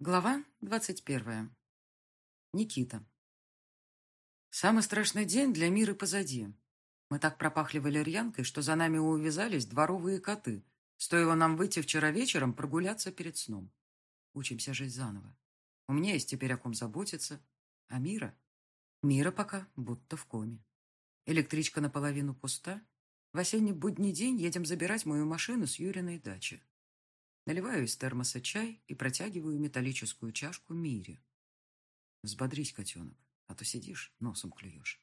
Глава двадцать первая. Никита. Самый страшный день для мира позади. Мы так пропахли валерьянкой, что за нами увязались дворовые коты. Стоило нам выйти вчера вечером прогуляться перед сном. Учимся жить заново. У меня есть теперь о ком заботиться. А мира? Мира пока будто в коме. Электричка наполовину пуста. В осенний будний день едем забирать мою машину с Юриной дачи. Наливаю из термоса чай и протягиваю металлическую чашку Мире. Взбодрись, котенок, а то сидишь, носом клюешь.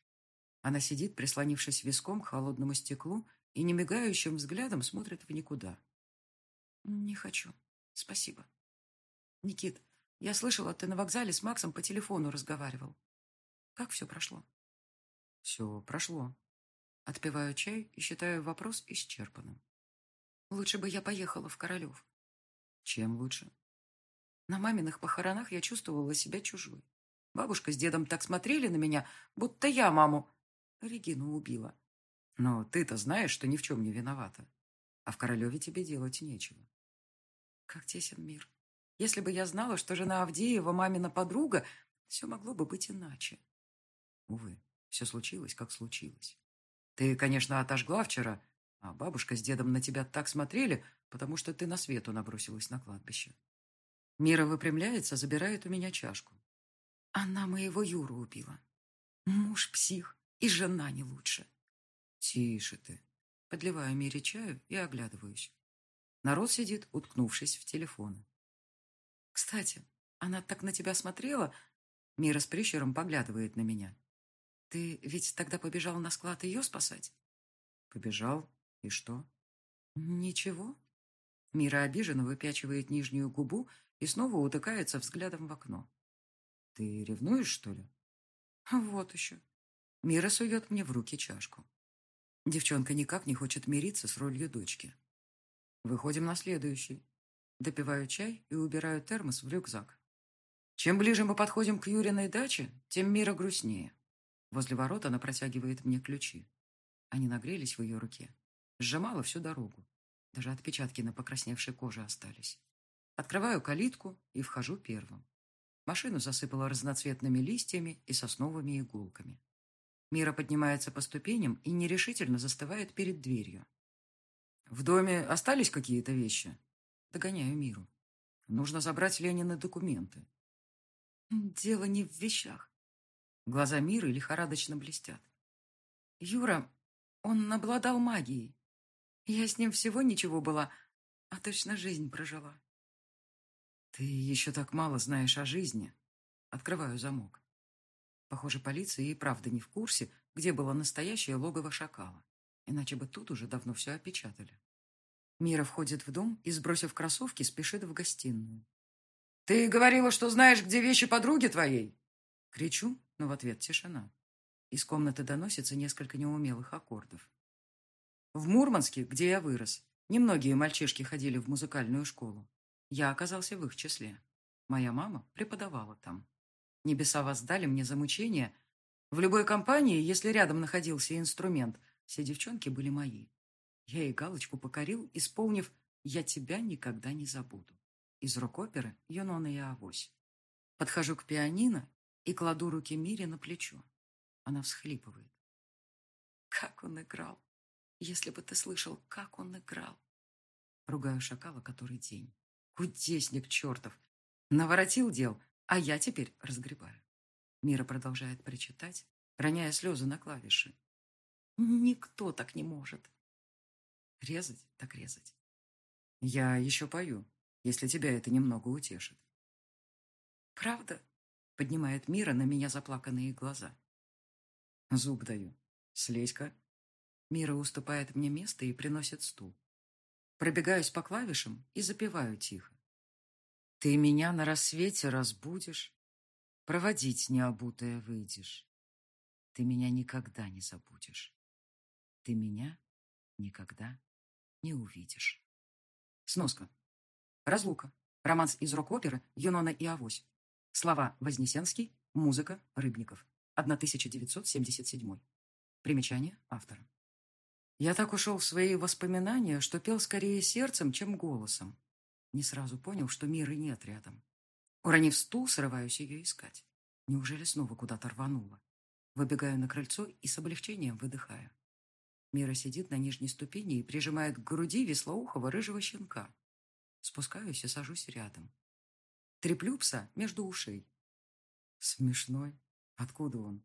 Она сидит, прислонившись виском к холодному стеклу и немигающим взглядом смотрит в никуда. Не хочу. Спасибо. Никит, я слышала, ты на вокзале с Максом по телефону разговаривал. Как все прошло? Все прошло. Отпиваю чай и считаю вопрос исчерпанным. Лучше бы я поехала в Королев. Чем лучше? На маминых похоронах я чувствовала себя чужой. Бабушка с дедом так смотрели на меня, будто я маму Регину убила. Но ты-то знаешь, что ни в чем не виновата. А в Королеве тебе делать нечего. Как тесен мир. Если бы я знала, что жена Авдеева мамина подруга, все могло бы быть иначе. Увы, все случилось, как случилось. Ты, конечно, отожгла вчера, а бабушка с дедом на тебя так смотрели, потому что ты на свету набросилась на кладбище. Мира выпрямляется, забирает у меня чашку. Она моего Юру убила. Муж псих, и жена не лучше. Тише ты. Подливаю Мире чаю и оглядываюсь. Народ сидит, уткнувшись в телефоны. Кстати, она так на тебя смотрела. Мира с прищером поглядывает на меня. Ты ведь тогда побежал на склад ее спасать? Побежал. И что? Ничего. Мира обиженно выпячивает нижнюю губу и снова утыкается взглядом в окно. «Ты ревнуешь, что ли?» «Вот еще». Мира сует мне в руки чашку. Девчонка никак не хочет мириться с ролью дочки. Выходим на следующий. Допиваю чай и убираю термос в рюкзак. Чем ближе мы подходим к Юриной даче, тем Мира грустнее. Возле ворот она протягивает мне ключи. Они нагрелись в ее руке. Сжимала всю дорогу. Даже отпечатки на покрасневшей коже остались. Открываю калитку и вхожу первым. Машину засыпала разноцветными листьями и сосновыми иголками. Мира поднимается по ступеням и нерешительно застывает перед дверью. «В доме остались какие-то вещи?» Догоняю Миру. «Нужно забрать Ленины документы». «Дело не в вещах». Глаза Миры лихорадочно блестят. «Юра, он обладал магией. Я с ним всего ничего была, а точно жизнь прожила. Ты еще так мало знаешь о жизни. Открываю замок. Похоже, полиция и правда не в курсе, где было настоящее логово шакала. Иначе бы тут уже давно все опечатали. Мира входит в дом и, сбросив кроссовки, спешит в гостиную. «Ты говорила, что знаешь, где вещи подруги твоей?» Кричу, но в ответ тишина. Из комнаты доносится несколько неумелых аккордов. В Мурманске, где я вырос, немногие мальчишки ходили в музыкальную школу. Я оказался в их числе. Моя мама преподавала там. Небеса воздали мне за мучение. В любой компании, если рядом находился инструмент, все девчонки были мои. Я и галочку покорил, исполнив «Я тебя никогда не забуду» из рок-оперы «Юнона и Авось». Подхожу к пианино и кладу руки Мире на плечо. Она всхлипывает. Как он играл! Если бы ты слышал, как он играл. Ругаю шакала который день. Кудесник чертов. Наворотил дел, а я теперь разгребаю. Мира продолжает причитать, роняя слезы на клавиши. Никто так не может. Резать так резать. Я еще пою, если тебя это немного утешит. Правда? Поднимает Мира на меня заплаканные глаза. Зуб даю. Слезь-ка. Мира уступает мне место и приносит стул. Пробегаюсь по клавишам и запеваю тихо. Ты меня на рассвете разбудишь, проводить необутая выйдешь. Ты меня никогда не забудешь. Ты меня никогда не увидишь. Сноска. Разлука. Романс из рок-оперы «Юнона и Авось». Слова Вознесенский, музыка Рыбников. 1977. Примечание автора. Я так ушел в свои воспоминания, что пел скорее сердцем, чем голосом. Не сразу понял, что мира нет рядом. Уронив стул, срываюсь ее искать. Неужели снова куда-то рванула? Выбегаю на крыльцо и с облегчением выдыхаю. Мира сидит на нижней ступени и прижимает к груди веслоухого рыжего щенка. Спускаюсь и сажусь рядом. Треплю пса между ушей. Смешной. Откуда он?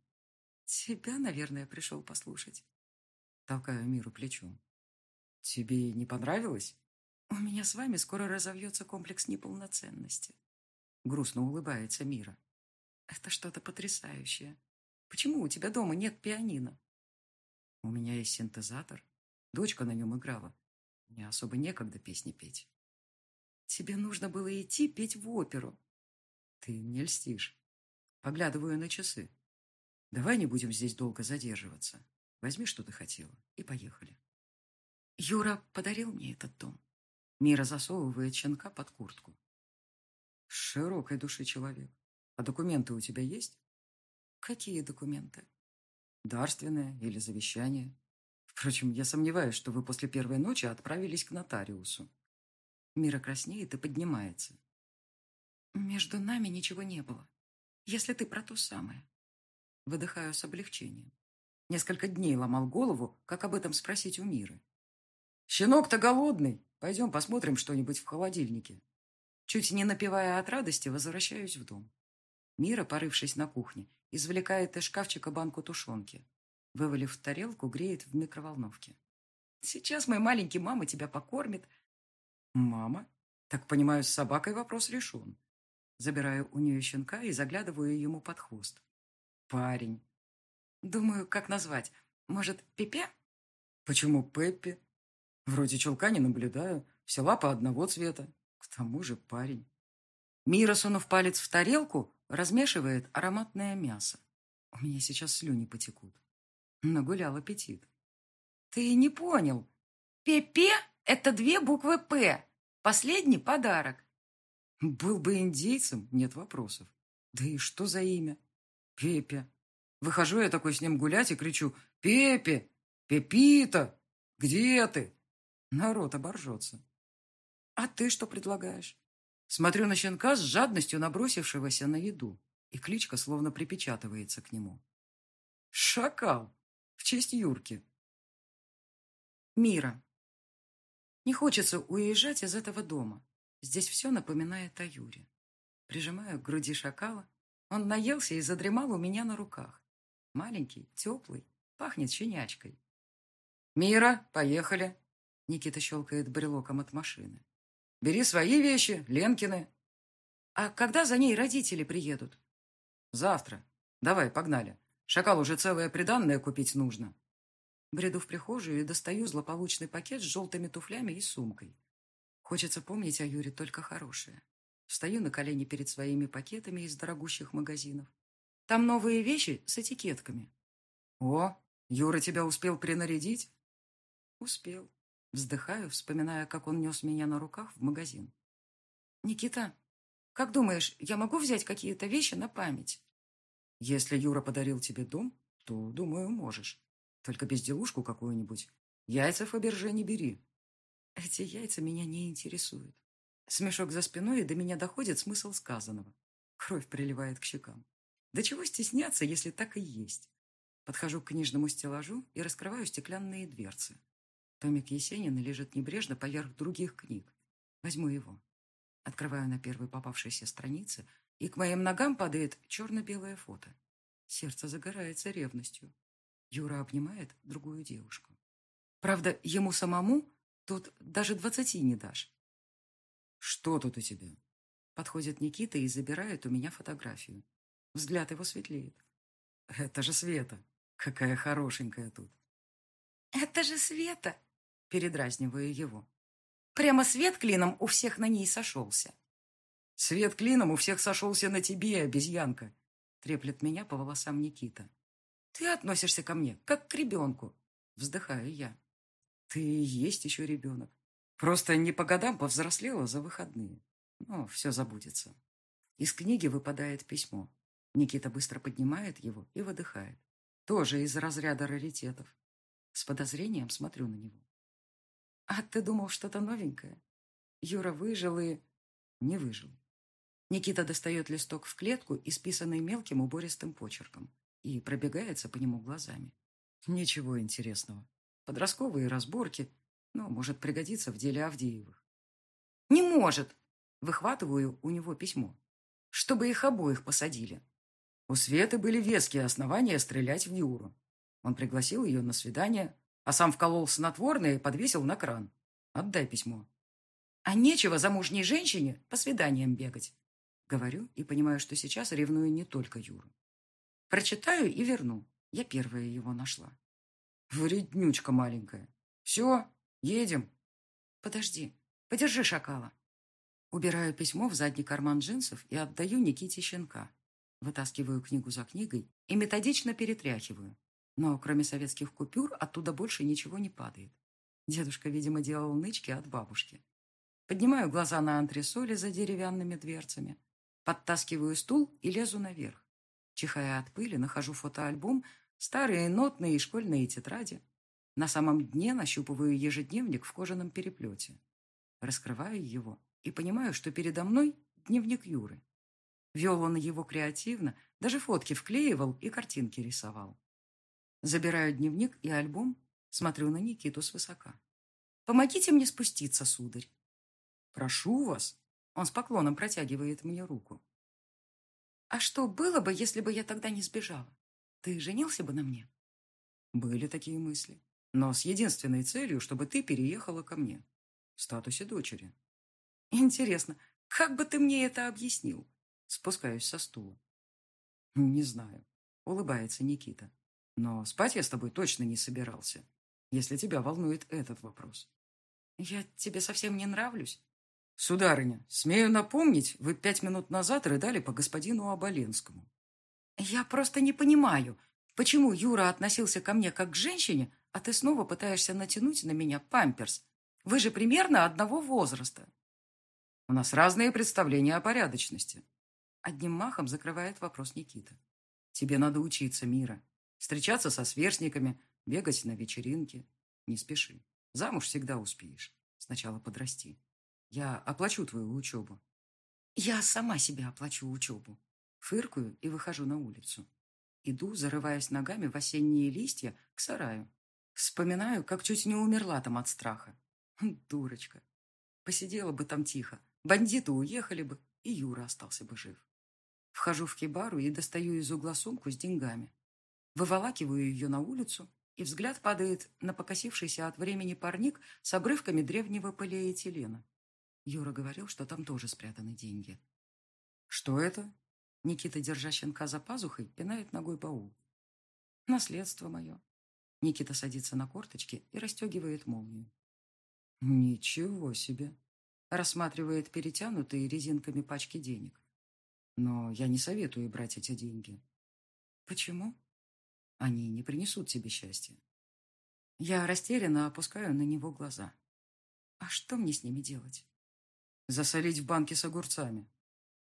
Тебя, наверное, пришел послушать. Толкаю Миру плечом. Тебе не понравилось? У меня с вами скоро разовьется комплекс неполноценности. Грустно улыбается Мира. Это что-то потрясающее. Почему у тебя дома нет пианино? У меня есть синтезатор. Дочка на нем играла. Мне особо некогда песни петь. Тебе нужно было идти петь в оперу. Ты мне льстишь. Поглядываю на часы. Давай не будем здесь долго задерживаться. Возьми, что ты хотела, и поехали. Юра подарил мне этот дом. Мира засовывает щенка под куртку. Широкой души человек. А документы у тебя есть? Какие документы? Дарственное или завещание. Впрочем, я сомневаюсь, что вы после первой ночи отправились к нотариусу. Мира краснеет и поднимается. Между нами ничего не было. Если ты про то самое. Выдыхаю с облегчением. Несколько дней ломал голову, как об этом спросить у Миры. «Щенок-то голодный. Пойдем посмотрим что-нибудь в холодильнике». Чуть не напивая от радости, возвращаюсь в дом. Мира, порывшись на кухне, извлекает из шкафчика банку тушенки. Вывалив в тарелку, греет в микроволновке. «Сейчас мой маленький мама тебя покормит». «Мама?» Так понимаю, с собакой вопрос решен. Забираю у нее щенка и заглядываю ему под хвост. Парень. Думаю, как назвать? Может, Пепе? Почему Пеппи? Вроде чулка не наблюдаю. Все лапы одного цвета. К тому же парень. Мира, сунув палец в тарелку, размешивает ароматное мясо. У меня сейчас слюни потекут. Нагулял аппетит. Ты не понял. Пепе – это две буквы «П». Последний подарок. Был бы индейцем, нет вопросов. Да и что за имя? Пепе. Выхожу я такой с ним гулять и кричу «Пепе! Пепита! Где ты?» Народ оборжется. А ты что предлагаешь? Смотрю на щенка с жадностью набросившегося на еду, и кличка словно припечатывается к нему. Шакал! В честь Юрки. Мира. Не хочется уезжать из этого дома. Здесь все напоминает о Юре. Прижимаю к груди шакала. Он наелся и задремал у меня на руках. Маленький, теплый, пахнет щенячкой. «Мира, поехали!» Никита щелкает брелоком от машины. «Бери свои вещи, Ленкины». «А когда за ней родители приедут?» «Завтра. Давай, погнали. Шакал уже целое приданное купить нужно». Бреду в прихожую и достаю злополучный пакет с желтыми туфлями и сумкой. Хочется помнить о Юре только хорошее. Встаю на колени перед своими пакетами из дорогущих магазинов. Там новые вещи с этикетками. О, Юра тебя успел принарядить? Успел. Вздыхаю, вспоминая, как он нес меня на руках в магазин. Никита, как думаешь, я могу взять какие-то вещи на память? Если Юра подарил тебе дом, то, думаю, можешь. Только безделушку какую-нибудь. Яйца Фаберже не бери. Эти яйца меня не интересуют. Смешок за спиной, и до меня доходит смысл сказанного. Кровь приливает к щекам. Да чего стесняться, если так и есть? Подхожу к книжному стеллажу и раскрываю стеклянные дверцы. Томик Есенина лежит небрежно поверх других книг. Возьму его. Открываю на первой попавшейся странице, и к моим ногам падает черно-белое фото. Сердце загорается ревностью. Юра обнимает другую девушку. Правда, ему самому Тут даже двадцати не дашь. Что тут у тебя? Подходит Никита и забирает у меня фотографию. Взгляд его светлеет. Это же Света. Какая хорошенькая тут. Это же Света. Передразниваю его. Прямо свет клином у всех на ней сошелся. Свет клином у всех сошелся на тебе, обезьянка. Треплет меня по волосам Никита. Ты относишься ко мне, как к ребенку. Вздыхаю я. Ты есть еще ребенок. Просто не по годам повзрослела за выходные. Но все забудется. Из книги выпадает письмо. Никита быстро поднимает его и выдыхает. Тоже из разряда раритетов. С подозрением смотрю на него. А ты думал что-то новенькое? Юра выжил и... Не выжил. Никита достает листок в клетку, исписанный мелким убористым почерком, и пробегается по нему глазами. Ничего интересного. Подростковые разборки, но может пригодиться в деле Авдеевых. «Не может!» Выхватываю у него письмо. «Чтобы их обоих посадили». У Светы были веские основания стрелять в Юру. Он пригласил ее на свидание, а сам вколол снотворное и подвесил на кран. Отдай письмо. А нечего замужней женщине по свиданиям бегать. Говорю и понимаю, что сейчас ревную не только Юру. Прочитаю и верну. Я первая его нашла. Вреднючка маленькая. Все, едем. Подожди, подержи шакала. Убираю письмо в задний карман джинсов и отдаю Никите щенка. Вытаскиваю книгу за книгой и методично перетряхиваю. Но кроме советских купюр оттуда больше ничего не падает. Дедушка, видимо, делал нычки от бабушки. Поднимаю глаза на антресоли за деревянными дверцами. Подтаскиваю стул и лезу наверх. Чихая от пыли, нахожу фотоальбом, старые нотные и школьные тетради. На самом дне нащупываю ежедневник в кожаном переплете. Раскрываю его и понимаю, что передо мной дневник Юры. Вел он его креативно, даже фотки вклеивал и картинки рисовал. Забираю дневник и альбом, смотрю на Никиту свысока. «Помогите мне спуститься, сударь». «Прошу вас». Он с поклоном протягивает мне руку. «А что было бы, если бы я тогда не сбежала? Ты женился бы на мне?» Были такие мысли, но с единственной целью, чтобы ты переехала ко мне. В статусе дочери. Интересно, как бы ты мне это объяснил? Спускаюсь со стула. Не знаю. Улыбается Никита. Но спать я с тобой точно не собирался, если тебя волнует этот вопрос. Я тебе совсем не нравлюсь? Сударыня, смею напомнить, вы пять минут назад рыдали по господину Оболенскому. Я просто не понимаю, почему Юра относился ко мне как к женщине, а ты снова пытаешься натянуть на меня памперс. Вы же примерно одного возраста. У нас разные представления о порядочности. Одним махом закрывает вопрос Никита. Тебе надо учиться, Мира. Встречаться со сверстниками, бегать на вечеринки. Не спеши. Замуж всегда успеешь. Сначала подрасти. Я оплачу твою учебу. Я сама себе оплачу учебу. Фыркаю и выхожу на улицу. Иду, зарываясь ногами в осенние листья, к сараю. Вспоминаю, как чуть не умерла там от страха. Дурочка. Посидела бы там тихо, Бандиты уехали бы, и Юра остался бы жив. Вхожу в кибару и достаю из угла сумку с деньгами. Выволакиваю ее на улицу, и взгляд падает на покосившийся от времени парник с обрывками древнего полиэтилена. Юра говорил, что там тоже спрятаны деньги. «Что это?» Никита, держа щенка за пазухой, пинает ногой баул. «Наследство мое». Никита садится на корточки и расстегивает молнию. «Ничего себе!» рассматривает перетянутые резинками пачки денег. Но я не советую брать эти деньги. Почему? Они не принесут тебе счастья. Я растерянно опускаю на него глаза. А что мне с ними делать? Засолить в банке с огурцами.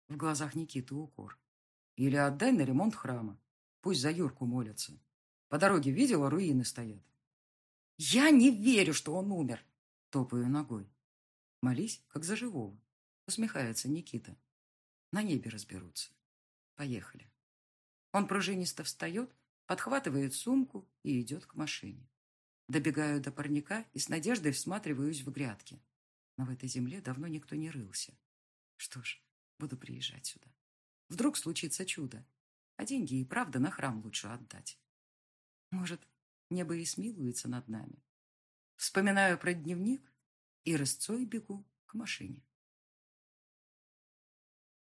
В глазах Никиты укор. Или отдай на ремонт храма. Пусть за Юрку молятся. По дороге видела, руины стоят. Я не верю, что он умер. Топаю ногой. Молись, как за живого. Усмехается Никита. На небе разберутся. Поехали. Он пружинисто встает, подхватывает сумку и идет к машине. Добегаю до парника и с надеждой всматриваюсь в грядки. Но в этой земле давно никто не рылся. Что ж, буду приезжать сюда. Вдруг случится чудо, а деньги и правда на храм лучше отдать. Может, небо и смилуется над нами. Вспоминаю про дневник и рысцой бегу к машине.